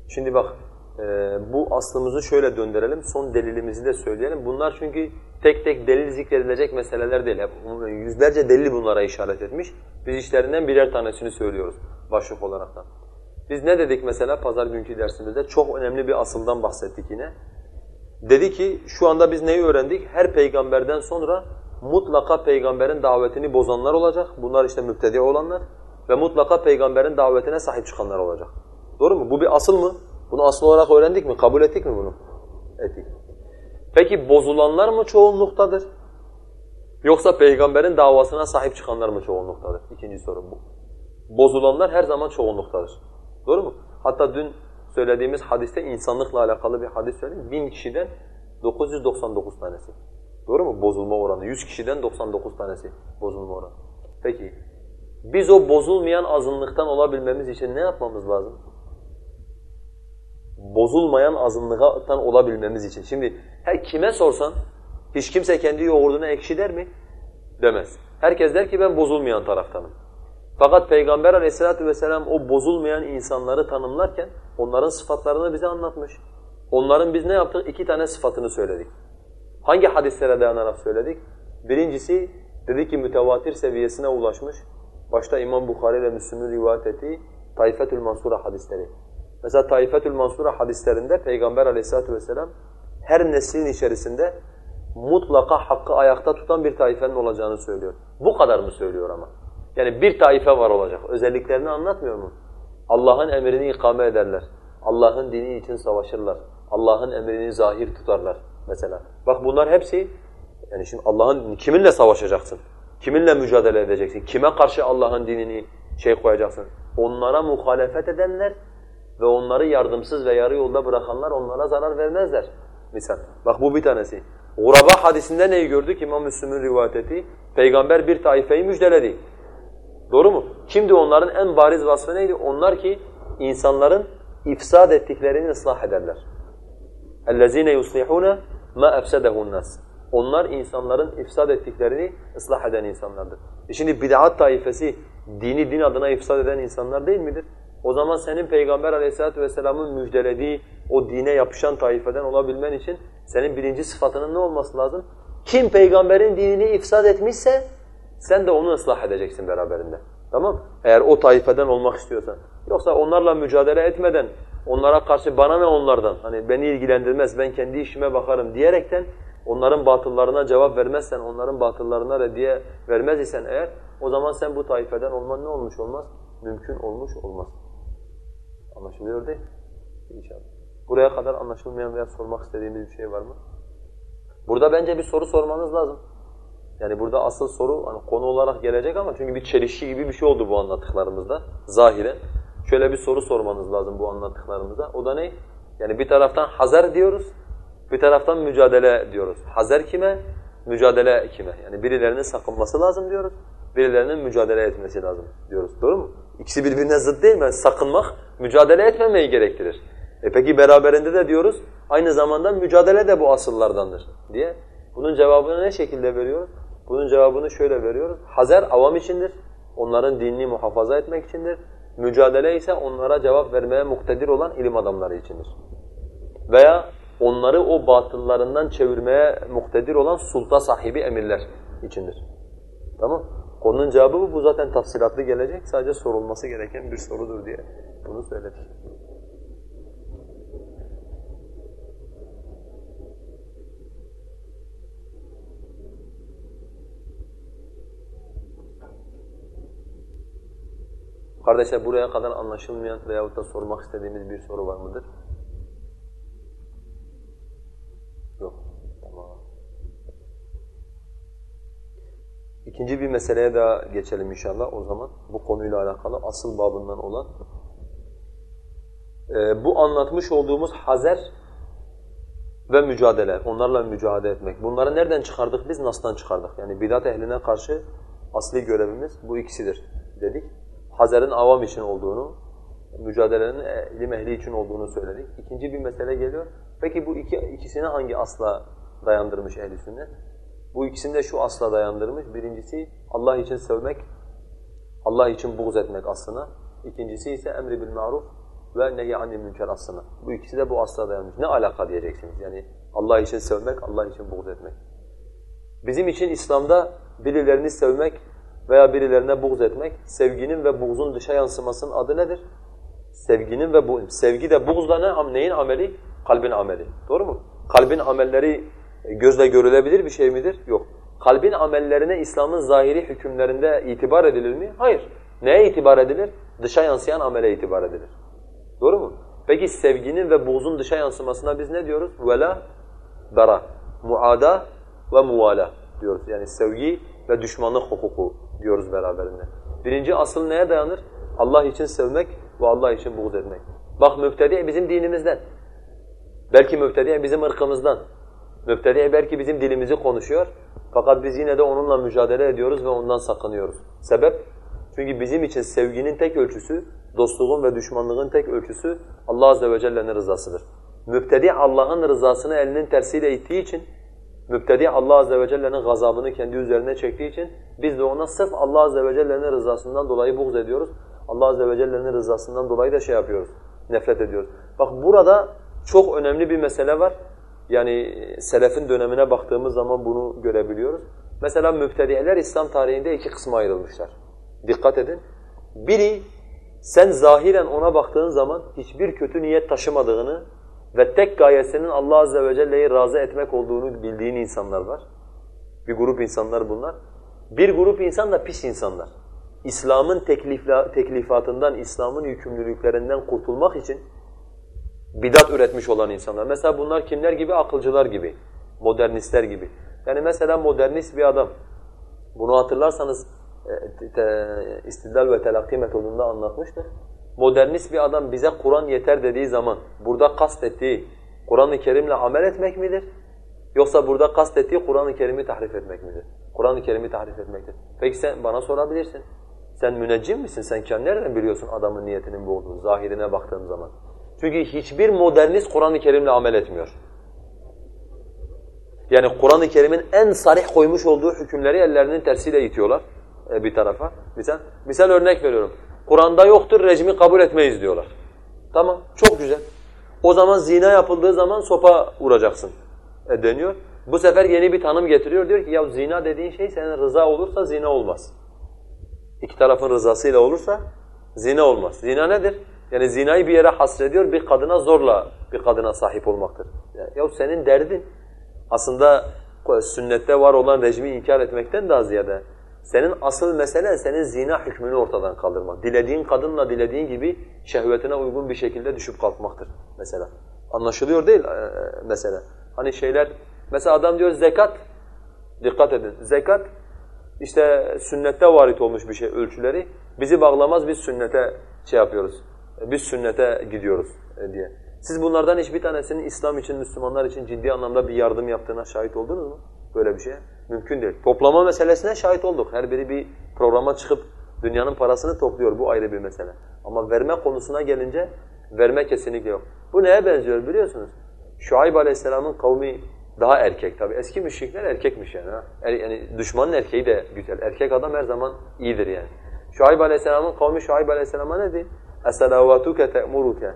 Speaker 1: Şimdi bak e, bu aslımızı şöyle döndürelim, son delilimizi de söyleyelim. Bunlar çünkü tek tek delil zikredilecek meseleler değil. Yüzlerce delil bunlara işaret etmiş. Biz işlerinden birer tanesini söylüyoruz başlık olaraktan. Biz ne dedik mesela pazar günkü dersimizde? Çok önemli bir asıldan bahsettik yine. Dedi ki şu anda biz neyi öğrendik? Her peygamberden sonra mutlaka peygamberin davetini bozanlar olacak. Bunlar işte müptedi olanlar. Ve mutlaka peygamberin davetine sahip çıkanlar olacak. Doğru mu? Bu bir asıl mı? Bunu asıl olarak öğrendik mi? Kabul ettik mi bunu? Ettik. Peki bozulanlar mı çoğunluktadır? Yoksa peygamberin davasına sahip çıkanlar mı çoğunluktadır? İkinci soru bu. Bozulanlar her zaman çoğunluktadır. Doğru mu? Hatta dün söylediğimiz hadiste insanlıkla alakalı bir hadis söyleyeyim. Bin kişiden 999 tanesi. Doğru mu? Bozulma oranı. 100 kişiden 99 tanesi bozulma oranı. Peki biz o bozulmayan azınlıktan olabilmemiz için ne yapmamız lazım? Bozulmayan azınlıktan olabilmemiz için. Şimdi her kime sorsan hiç kimse kendi yoğurduna ekşi der mi? Demez. Herkes der ki ben bozulmayan taraftanım. Fakat Peygamber aleyhissalatu vesselam o bozulmayan insanları tanımlarken onların sıfatlarını bize anlatmış. Onların biz ne yaptık? İki tane sıfatını söyledik. Hangi hadislere dayanarak söyledik? Birincisi dedi ki mütevatir seviyesine ulaşmış. Başta İmam Bukhari ve Müslüm'ün rivayet ettiği Taifetül Mansura hadisleri. Mesela Taifetül Mansura hadislerinde Peygamber aleyhissalatu vesselam her neslin içerisinde mutlaka hakkı ayakta tutan bir taifenin olacağını söylüyor. Bu kadar mı söylüyor ama? Yani bir taife var olacak. Özelliklerini anlatmıyor mu? Allah'ın emrini ikame ederler. Allah'ın dini için savaşırlar. Allah'ın emrini zahir tutarlar mesela. Bak bunlar hepsi yani şimdi Allah'ın kiminle savaşacaksın? Kiminle mücadele edeceksin? Kime karşı Allah'ın dinini şey koyacaksın? Onlara muhalefet edenler ve onları yardımsız ve yarı yolda bırakanlar onlara zarar vermezler. Misal. Bak bu bir tanesi. Guraba hadisinde neyi gördük? İmam Müslüm'ün rivayet ettiği. Peygamber bir taifeyi müjdeledi. Doğru mu? Kimdi onların en bariz vasfı neydi? Onlar ki insanların ifsad ettiklerini ıslah ederler. اَلَّذ۪ينَ يُصْلِحُونَ مَا اَفْسَدَهُ النَّاسِ Onlar insanların ifsad ettiklerini ıslah eden insanlardır. E şimdi bid'at taifesi dini din adına ifsad eden insanlar değil midir? O zaman senin Peygamber aleyhissalatu vesselamın müjdelediği o dine yapışan taifeden olabilmen için senin birinci sıfatının ne olması lazım? Kim peygamberin dinini ifsad etmişse sen de onu ıslah edeceksin beraberinde. Tamam Eğer o taifeden olmak istiyorsan. Yoksa onlarla mücadele etmeden, onlara karşı bana ne onlardan, hani beni ilgilendirmez, ben kendi işime bakarım diyerekten onların batıllarına cevap vermezsen, onların batıllarına reddiye vermez isen eğer, o zaman sen bu taifeden olman ne olmuş olmaz? Mümkün olmuş olmaz. Anlaşılıyor değil İnşallah. Buraya kadar anlaşılmayan veya sormak istediğimiz bir şey var mı? Burada bence bir soru sormanız lazım. Yani burada asıl soru hani konu olarak gelecek ama çünkü bir çelişki gibi bir şey oldu bu anlattıklarımızda zahiren. Şöyle bir soru sormanız lazım bu anlattıklarımızda. O da ne? Yani bir taraftan hazar diyoruz, bir taraftan mücadele diyoruz. Hazar kime? Mücadele kime? Yani birilerinin sakınması lazım diyoruz, birilerinin mücadele etmesi lazım diyoruz. Doğru mu? İkisi birbirine zıt değil mi? Yani sakınmak, mücadele etmemeyi gerektirir. E peki beraberinde de diyoruz, aynı zamanda mücadele de bu asıllardandır diye. Bunun cevabını ne şekilde veriyoruz? Bunun cevabını şöyle veriyoruz. Hazer avam içindir. Onların dinini muhafaza etmek içindir. Mücadele ise onlara cevap vermeye muktedir olan ilim adamları içindir. Veya onları o batıllarından çevirmeye muktedir olan sulta sahibi emirler içindir. Tamam? Konunun cevabı bu. Bu zaten tafsilatlı gelecek. Sadece sorulması gereken bir sorudur diye bunu söyledik. Kardeşler buraya kadar anlaşılmayan veyahut da sormak istediğimiz bir soru var mıdır? Yok. Tamam. İkinci bir meseleye daha geçelim inşallah o zaman. Bu konuyla alakalı asıl babından olan. Ee, bu anlatmış olduğumuz hazer ve mücadele, onlarla mücadele etmek. Bunları nereden çıkardık biz? Nas'tan çıkardık. Yani bidat ehline karşı asli görevimiz bu ikisidir dedik. Hazer'in avam için olduğunu, mücadelenin ilim ehli için olduğunu söyledik. İkinci bir mesele geliyor. Peki bu iki, ikisini hangi asla dayandırmış ehli sünnet? Bu ikisini de şu asla dayandırmış. Birincisi Allah için sevmek, Allah için buğz etmek aslına. İkincisi ise emri bil maruf ve nehy anil münker aslına. Bu ikisi de bu asla dayanmış. Ne alaka diyeceksiniz? Yani Allah için sevmek, Allah için buğz etmek. Bizim için İslam'da birilerini sevmek veya birilerine buğz etmek, sevginin ve buğzun dışa yansımasının adı nedir? Sevginin ve bu sevgi de buğz da ne? Neyin ameli? Kalbin ameli. Doğru mu? Kalbin amelleri gözle görülebilir bir şey midir? Yok. Kalbin amellerine İslam'ın zahiri hükümlerinde itibar edilir mi? Hayır. Neye itibar edilir? Dışa yansıyan amele itibar edilir. Doğru mu? Peki sevginin ve buğzun dışa yansımasına biz ne diyoruz? Vela, bara, muada ve muvala diyoruz. Yani sevgi ve düşmanlık hukuku diyoruz beraberinde. Birinci asıl neye dayanır? Allah için sevmek ve Allah için buğz etmek. Bak mübtedi bizim dinimizden. Belki mübtedi bizim ırkımızdan. Mübtedi belki bizim dilimizi konuşuyor. Fakat biz yine de onunla mücadele ediyoruz ve ondan sakınıyoruz. Sebep? Çünkü bizim için sevginin tek ölçüsü, dostluğun ve düşmanlığın tek ölçüsü Allah Azze ve Celle'nin rızasıdır. Mübtedi Allah'ın rızasını elinin tersiyle ittiği için, mübtedi Allah Azze ve Celle'nin gazabını kendi üzerine çektiği için biz de ona sırf Allah Azze ve Celle'nin rızasından dolayı buğz ediyoruz. Allah Azze ve Celle'nin rızasından dolayı da şey yapıyoruz, nefret ediyoruz. Bak burada çok önemli bir mesele var. Yani selefin dönemine baktığımız zaman bunu görebiliyoruz. Mesela mübtediyeler İslam tarihinde iki kısma ayrılmışlar. Dikkat edin. Biri sen zahiren ona baktığın zaman hiçbir kötü niyet taşımadığını ve tek gayesinin Allah Azze ve Celle'yi razı etmek olduğunu bildiğin insanlar var. Bir grup insanlar bunlar. Bir grup insan da pis insanlar. İslam'ın teklifatından, İslam'ın yükümlülüklerinden kurtulmak için bidat üretmiş olan insanlar. Mesela bunlar kimler gibi? Akılcılar gibi, modernistler gibi. Yani mesela modernist bir adam, bunu hatırlarsanız e, istidlal ve telakki metodunda anlatmıştır. Modernist bir adam bize Kur'an yeter dediği zaman burada kastettiği Kur'an-ı Kerim'le amel etmek midir? Yoksa burada kastettiği Kur'an-ı Kerim'i tahrif etmek midir? Kur'an-ı Kerim'i tahrif etmektir. Peki sen bana sorabilirsin. Sen müneccim misin? Sen nereden biliyorsun adamın niyetinin bu olduğunu zahirine baktığın zaman? Çünkü hiçbir modernist Kur'an-ı Kerim'le amel etmiyor. Yani Kur'an-ı Kerim'in en sarih koymuş olduğu hükümleri ellerinin tersiyle itiyorlar e, bir tarafa. Misal, misal örnek veriyorum. Kur'an'da yoktur, rejimi kabul etmeyiz diyorlar. Tamam, çok güzel. O zaman zina yapıldığı zaman sopa vuracaksın e, deniyor. Bu sefer yeni bir tanım getiriyor. Diyor ki ya zina dediğin şey senin rıza olursa zina olmaz. İki tarafın rızasıyla olursa zina olmaz. Zina nedir? Yani zinayı bir yere hasrediyor, bir kadına zorla bir kadına sahip olmaktır. Ya senin derdin aslında sünnette var olan rejimi inkar etmekten daha ziyade senin asıl meselen senin zina hükmünü ortadan kaldırmak. Dilediğin kadınla dilediğin gibi şehvetine uygun bir şekilde düşüp kalkmaktır mesela. Anlaşılıyor değil e, mesela. Hani şeyler, mesela adam diyor zekat, dikkat edin, zekat işte sünnette varit olmuş bir şey ölçüleri. Bizi bağlamaz biz sünnete şey yapıyoruz, biz sünnete gidiyoruz e, diye. Siz bunlardan hiçbir tanesinin İslam için, Müslümanlar için ciddi anlamda bir yardım yaptığına şahit oldunuz mu? Böyle bir şeye. Mümkün değil. Toplama meselesine şahit olduk. Her biri bir programa çıkıp dünyanın parasını topluyor. Bu ayrı bir mesele. Ama verme konusuna gelince Verme kesinlikle yok. Bu neye benziyor biliyorsunuz? Şuayb Aleyhisselam'ın kavmi daha erkek tabi. Eski müşrikler erkekmiş yani. Ha? Er, yani düşmanın erkeği de güzel. Erkek adam her zaman iyidir yani. Şuayb Aleyhisselam'ın kavmi Şuayb Aleyhisselam'a ne dedi? اَسَلَوَاتُكَ تَأْمُرُكَ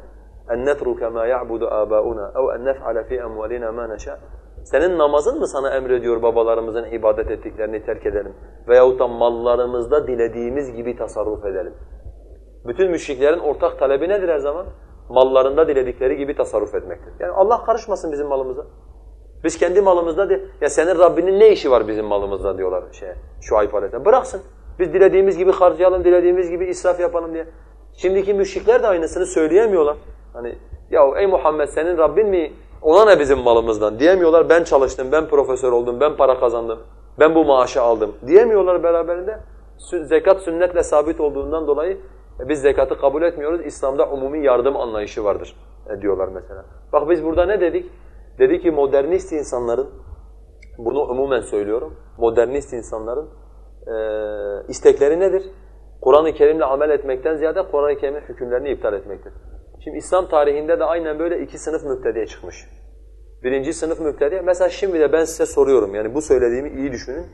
Speaker 1: اَنْ نَتْرُكَ مَا يَعْبُدُ آبَاؤُنَا اَوْ اَنْ نَفْعَلَ فِي أَمْوَالِنَا مَا نَشَاءُ senin namazın mı sana emrediyor babalarımızın ibadet ettiklerini terk edelim? Veyahut da mallarımızda dilediğimiz gibi tasarruf edelim. Bütün müşriklerin ortak talebi nedir her zaman? Mallarında diledikleri gibi tasarruf etmektir. Yani Allah karışmasın bizim malımıza. Biz kendi malımızda de, ya senin Rabbinin ne işi var bizim malımızda diyorlar şeye, Şuayb Aleyhisselam. Bıraksın. Biz dilediğimiz gibi harcayalım, dilediğimiz gibi israf yapalım diye. Şimdiki müşrikler de aynısını söyleyemiyorlar. Hani ya ey Muhammed senin Rabbin mi ona ne bizim malımızdan diyemiyorlar. Ben çalıştım, ben profesör oldum, ben para kazandım, ben bu maaşı aldım diyemiyorlar beraberinde. Zekat sünnetle sabit olduğundan dolayı e, biz zekatı kabul etmiyoruz. İslam'da umumi yardım anlayışı vardır e, diyorlar mesela. Bak biz burada ne dedik? Dedi ki modernist insanların, bunu umumen söylüyorum, modernist insanların e, istekleri nedir? Kur'an-ı Kerim'le amel etmekten ziyade Kur'an-ı Kerim'in hükümlerini iptal etmektir. Şimdi İslam tarihinde de aynen böyle iki sınıf müptediye çıkmış. Birinci sınıf müptediye, mesela şimdi de ben size soruyorum, yani bu söylediğimi iyi düşünün.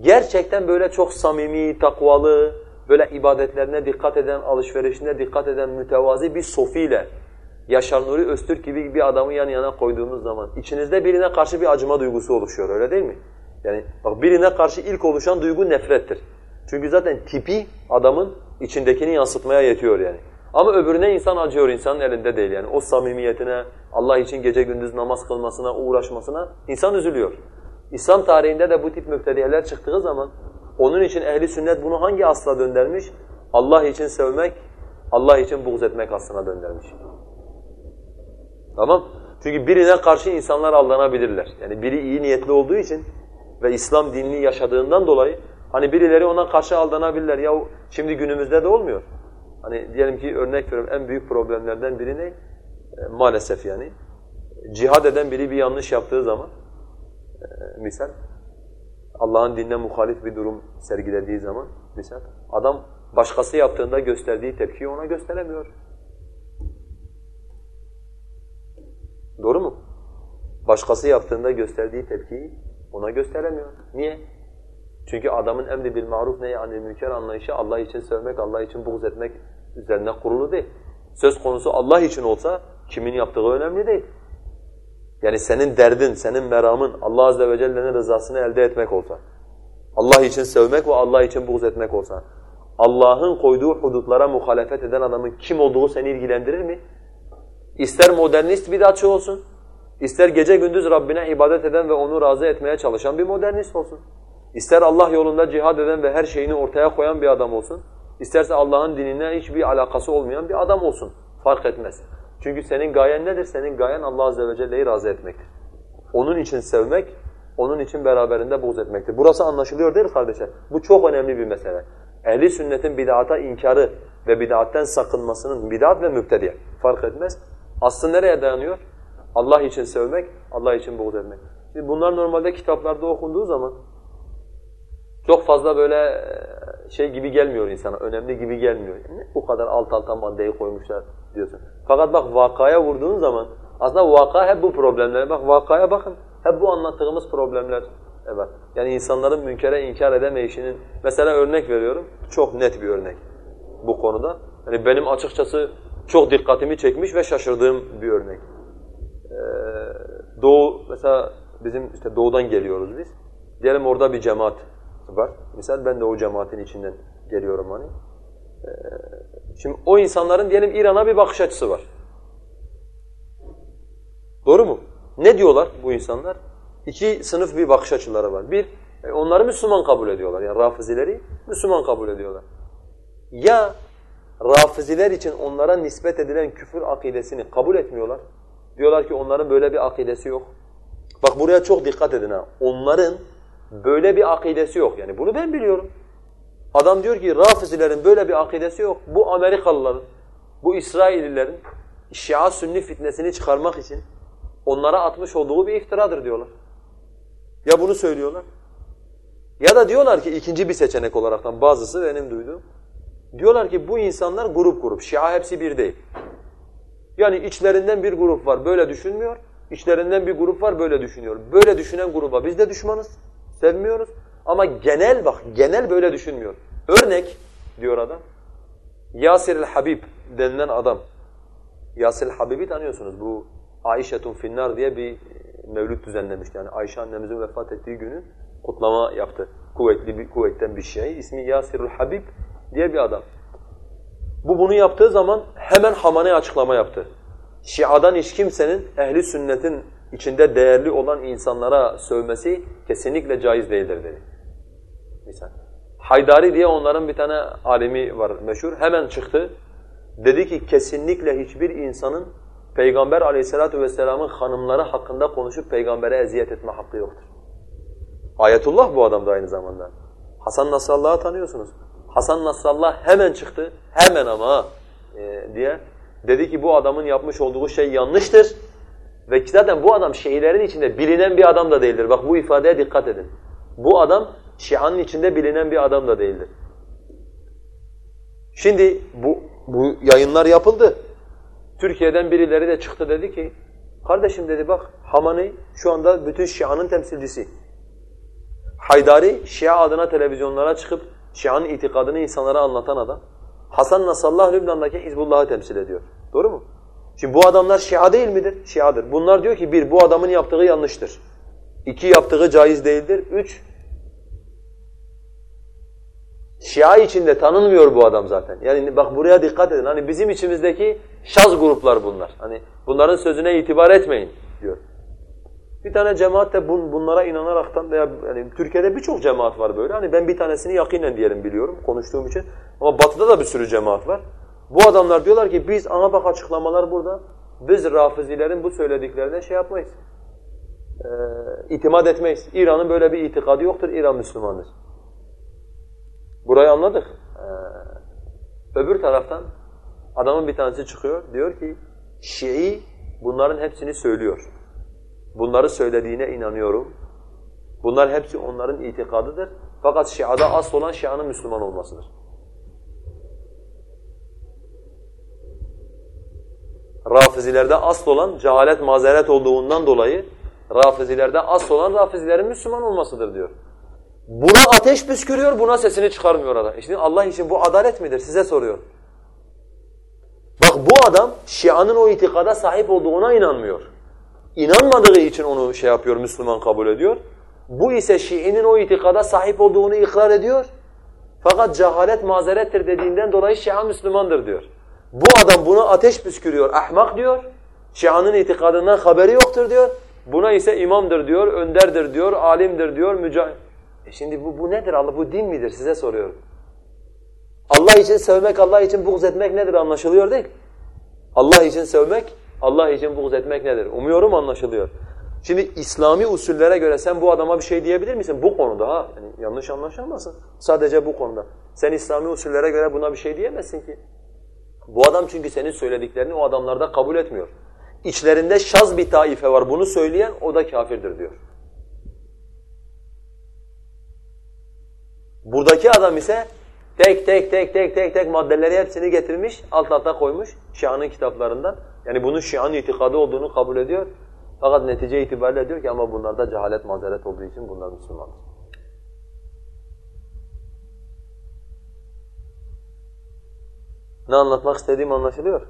Speaker 1: Gerçekten böyle çok samimi, takvalı, böyle ibadetlerine dikkat eden, alışverişine dikkat eden mütevazi bir sofiyle Yaşar Nuri Öztürk gibi bir adamı yan yana koyduğumuz zaman içinizde birine karşı bir acıma duygusu oluşuyor öyle değil mi? Yani bak birine karşı ilk oluşan duygu nefrettir. Çünkü zaten tipi adamın içindekini yansıtmaya yetiyor yani. Ama öbürüne insan acıyor, insanın elinde değil yani. O samimiyetine, Allah için gece gündüz namaz kılmasına, uğraşmasına insan üzülüyor. İslam tarihinde de bu tip müftediyeler çıktığı zaman onun için ehli sünnet bunu hangi asla döndürmüş? Allah için sevmek, Allah için buğz etmek aslına döndürmüş. Tamam? Çünkü birine karşı insanlar aldanabilirler. Yani biri iyi niyetli olduğu için ve İslam dinini yaşadığından dolayı hani birileri ona karşı aldanabilirler. Ya şimdi günümüzde de olmuyor. Hani diyelim ki örnek veriyorum en büyük problemlerden biri ne? E, maalesef yani. Cihad eden biri bir yanlış yaptığı zaman e, misal Allah'ın dinine muhalif bir durum sergilediği zaman misal adam başkası yaptığında gösterdiği tepkiyi ona gösteremiyor. Doğru mu? Başkası yaptığında gösterdiği tepkiyi ona gösteremiyor. Niye? Çünkü adamın emri bil maruf neyi anil münker anlayışı Allah için sevmek, Allah için buğz etmek üzerine kurulu değil. Söz konusu Allah için olsa kimin yaptığı önemli değil. Yani senin derdin, senin meramın Allah azze ve celle'nin rızasını elde etmek olsa, Allah için sevmek ve Allah için buğz etmek olsa, Allah'ın koyduğu hudutlara muhalefet eden adamın kim olduğu seni ilgilendirir mi? İster modernist bidatçı olsun, ister gece gündüz Rabbine ibadet eden ve onu razı etmeye çalışan bir modernist olsun. İster Allah yolunda cihad eden ve her şeyini ortaya koyan bir adam olsun, isterse Allah'ın dinine hiçbir alakası olmayan bir adam olsun. Fark etmez. Çünkü senin gayen nedir? Senin gayen Allah Azze ve Celle'yi razı etmektir. Onun için sevmek, onun için beraberinde buğz etmektir. Burası anlaşılıyor değil kardeşler? Bu çok önemli bir mesele. Ehli sünnetin bid'ata inkarı ve bid'atten sakınmasının bid'at ve mübtediye fark etmez. Aslı nereye dayanıyor? Allah için sevmek, Allah için buğz etmek. Şimdi bunlar normalde kitaplarda okunduğu zaman çok fazla böyle şey gibi gelmiyor insana, önemli gibi gelmiyor. Yani bu kadar alt alta maddeyi koymuşlar diyorsun. Fakat bak vakaya vurduğun zaman aslında vaka hep bu problemler. Bak vakaya bakın. Hep bu anlattığımız problemler. Evet. Yani insanların münkere inkar edemeyişinin mesela örnek veriyorum. Çok net bir örnek bu konuda. Yani benim açıkçası çok dikkatimi çekmiş ve şaşırdığım bir örnek. Ee, doğu mesela bizim işte doğudan geliyoruz biz. Diyelim orada bir cemaat var. Misal ben de o cemaatin içinden geliyorum hani. Ee, şimdi o insanların diyelim İran'a bir bakış açısı var. Doğru mu? Ne diyorlar bu insanlar? İki sınıf bir bakış açıları var. Bir, e, onları Müslüman kabul ediyorlar. Yani Rafizileri Müslüman kabul ediyorlar. Ya Rafiziler için onlara nispet edilen küfür akidesini kabul etmiyorlar. Diyorlar ki onların böyle bir akidesi yok. Bak buraya çok dikkat edin ha. Onların böyle bir akidesi yok. Yani bunu ben biliyorum. Adam diyor ki Rafizilerin böyle bir akidesi yok. Bu Amerikalıların, bu İsraillilerin Şia Sünni fitnesini çıkarmak için onlara atmış olduğu bir iftiradır diyorlar. Ya bunu söylüyorlar. Ya da diyorlar ki ikinci bir seçenek olaraktan bazısı benim duyduğum. Diyorlar ki bu insanlar grup grup. Şia hepsi bir değil. Yani içlerinden bir grup var böyle düşünmüyor, içlerinden bir grup var böyle düşünüyor. Böyle düşünen gruba biz de düşmanız, sevmiyoruz. Ama genel bak, genel böyle düşünmüyor. Örnek diyor adam, Yasir el-Habib denilen adam. Yasir el-Habib'i tanıyorsunuz. Bu Aişetun Finnar diye bir mevlüt düzenlemişti. Yani Ayşe annemizin vefat ettiği günü kutlama yaptı. Kuvvetli bir kuvvetten bir şey. İsmi Yasirul Habib diye bir adam. Bu bunu yaptığı zaman hemen Hamane açıklama yaptı. Şiadan hiç kimsenin ehli sünnetin içinde değerli olan insanlara sövmesi kesinlikle caiz değildir dedi. Misal. Haydari diye onların bir tane alimi var meşhur. Hemen çıktı. Dedi ki kesinlikle hiçbir insanın Peygamber aleyhissalatu vesselamın hanımları hakkında konuşup peygambere eziyet etme hakkı yoktur. Ayetullah bu adam da aynı zamanda. Hasan Nasrallah'ı tanıyorsunuz. Hasan Nasrallah hemen çıktı, hemen ama e, diye dedi ki bu adamın yapmış olduğu şey yanlıştır. Ve zaten bu adam Şiilerin içinde bilinen bir adam da değildir. Bak bu ifadeye dikkat edin. Bu adam Şia'nın içinde bilinen bir adam da değildir. Şimdi bu, bu yayınlar yapıldı. Türkiye'den birileri de çıktı dedi ki, kardeşim dedi bak Hamani şu anda bütün Şia'nın temsilcisi. Haydari Şia adına televizyonlara çıkıp Şia'nın itikadını insanlara anlatan adam. Hasan Nasrallah Lübnan'daki Hizbullah'ı temsil ediyor. Doğru mu? Şimdi bu adamlar Şia değil midir? Şiadır. Bunlar diyor ki bir, bu adamın yaptığı yanlıştır. İki, yaptığı caiz değildir. Üç, Şia içinde tanınmıyor bu adam zaten. Yani bak buraya dikkat edin. Hani bizim içimizdeki şaz gruplar bunlar. Hani bunların sözüne itibar etmeyin diyor. Bir tane cemaat de bun, bunlara inanaraktan veya yani Türkiye'de birçok cemaat var böyle. Hani ben bir tanesini yakinen diyelim biliyorum konuştuğum için. Ama batıda da bir sürü cemaat var. Bu adamlar diyorlar ki biz ana bak açıklamalar burada. Biz rafizilerin bu söylediklerine şey yapmayız. Ee, itimat etmeyiz. İran'ın böyle bir itikadı yoktur. İran Müslümandır. Burayı anladık. Ee, öbür taraftan adamın bir tanesi çıkıyor. Diyor ki Şii bunların hepsini söylüyor. Bunları söylediğine inanıyorum. Bunlar hepsi onların itikadıdır. Fakat Şia'da asıl olan Şia'nın Müslüman olmasıdır. Rafizilerde asıl olan cehalet mazeret olduğundan dolayı Rafizilerde asıl olan Rafizilerin Müslüman olmasıdır diyor. Buna ateş püskürüyor, buna sesini çıkarmıyor adam. İşte Allah için bu adalet midir? Size soruyor. Bak bu adam Şia'nın o itikada sahip olduğuna inanmıyor. İnanmadığı için onu şey yapıyor, Müslüman kabul ediyor. Bu ise Şii'nin o itikada sahip olduğunu ikrar ediyor. Fakat cehalet mazerettir dediğinden dolayı Şia Müslümandır diyor. Bu adam buna ateş püskürüyor, ahmak diyor. Şia'nın itikadından haberi yoktur diyor. Buna ise imamdır diyor, önderdir diyor, alimdir diyor, mücahit. E şimdi bu, bu nedir Allah? Bu din midir? Size soruyorum. Allah için sevmek, Allah için buğz etmek nedir? Anlaşılıyor değil. Allah için sevmek, Allah için buğz etmek nedir? Umuyorum anlaşılıyor. Şimdi İslami usullere göre sen bu adama bir şey diyebilir misin? Bu konuda ha, yani yanlış anlaşılmasın. Sadece bu konuda. Sen İslami usullere göre buna bir şey diyemezsin ki. Bu adam çünkü senin söylediklerini o adamlarda kabul etmiyor. İçlerinde şaz bir taife var, bunu söyleyen o da kafirdir diyor. Buradaki adam ise tek tek tek tek tek tek maddeleri hepsini getirmiş, alt alta koymuş Şia'nın kitaplarından. Yani bunun Şia'nın itikadı olduğunu kabul ediyor. Fakat netice itibariyle diyor ki ama bunlarda cehalet mazeret olduğu için bunlar Müslümandır. Ne anlatmak istediğim anlaşılıyor.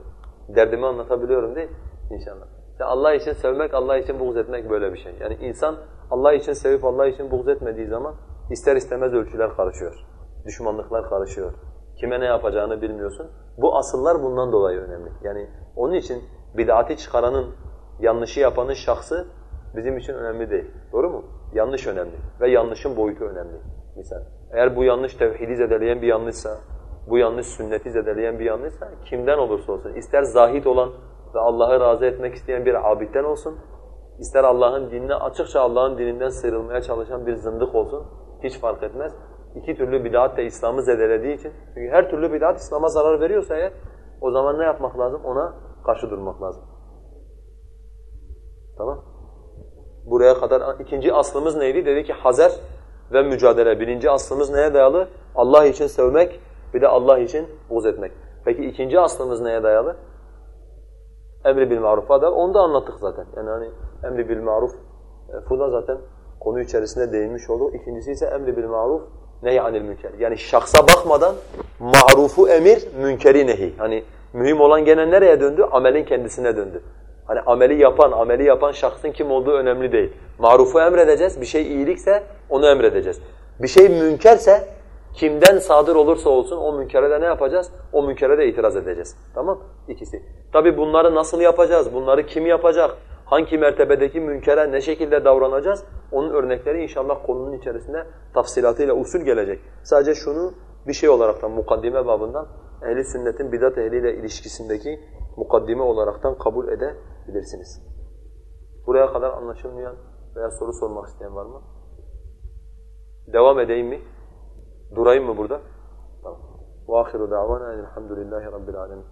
Speaker 1: Derdimi anlatabiliyorum değil İnşallah. İşte Allah için sevmek, Allah için buğz etmek böyle bir şey. Yani insan Allah için sevip Allah için buğz etmediği zaman ister istemez ölçüler karışıyor. Düşmanlıklar karışıyor. Kime ne yapacağını bilmiyorsun. Bu asıllar bundan dolayı önemli. Yani onun için bid'ati çıkaranın, yanlışı yapanın şahsı bizim için önemli değil. Doğru mu? Yanlış önemli ve yanlışın boyutu önemli. Misal eğer bu yanlış tevhidi zedeleyen bir yanlışsa, bu yanlış sünneti zedeleyen bir yanlışsa kimden olursa olsun, ister zahid olan ve Allah'ı razı etmek isteyen bir abidden olsun, ister Allah'ın dinine açıkça Allah'ın dininden sıyrılmaya çalışan bir zındık olsun, hiç fark etmez. İki türlü bid'at da İslam'ı zedelediği için. Çünkü her türlü bid'at İslam'a zarar veriyorsa eğer o zaman ne yapmak lazım? Ona karşı durmak lazım. Tamam? Buraya kadar ikinci aslımız neydi? Dedi ki hazer ve mücadele. Birinci aslımız neye dayalı? Allah için sevmek, bir de Allah için buz etmek. Peki ikinci aslımız neye dayalı? Emri bil marufa da onu da anlattık zaten. Yani hani emri bil maruf e, bu da zaten konu içerisinde değinmiş olduk. İkincisi ise emri bil maruf nehyanil münker. Yani şahsa bakmadan marufu emir, münkeri nehi. Hani mühim olan gene nereye döndü? Amelin kendisine döndü. Hani ameli yapan, ameli yapan şahsın kim olduğu önemli değil. Marufu emredeceğiz, bir şey iyilikse onu emredeceğiz. Bir şey münkerse kimden sadır olursa olsun o münkere de ne yapacağız? O münkere de itiraz edeceğiz. Tamam? İkisi. Tabi bunları nasıl yapacağız? Bunları kim yapacak? Hangi mertebedeki münkere ne şekilde davranacağız? Onun örnekleri inşallah konunun içerisinde tafsilatıyla usul gelecek. Sadece şunu bir şey olaraktan mukaddime babından ehli sünnetin bidat ehliyle ilişkisindeki mukaddime olaraktan kabul edebilirsiniz. Buraya kadar anlaşılmayan veya soru sormak isteyen var mı? Devam edeyim mi? Durayım mı burada? Tamam. وآخر دعوانا أن الحمد لله رب العالمين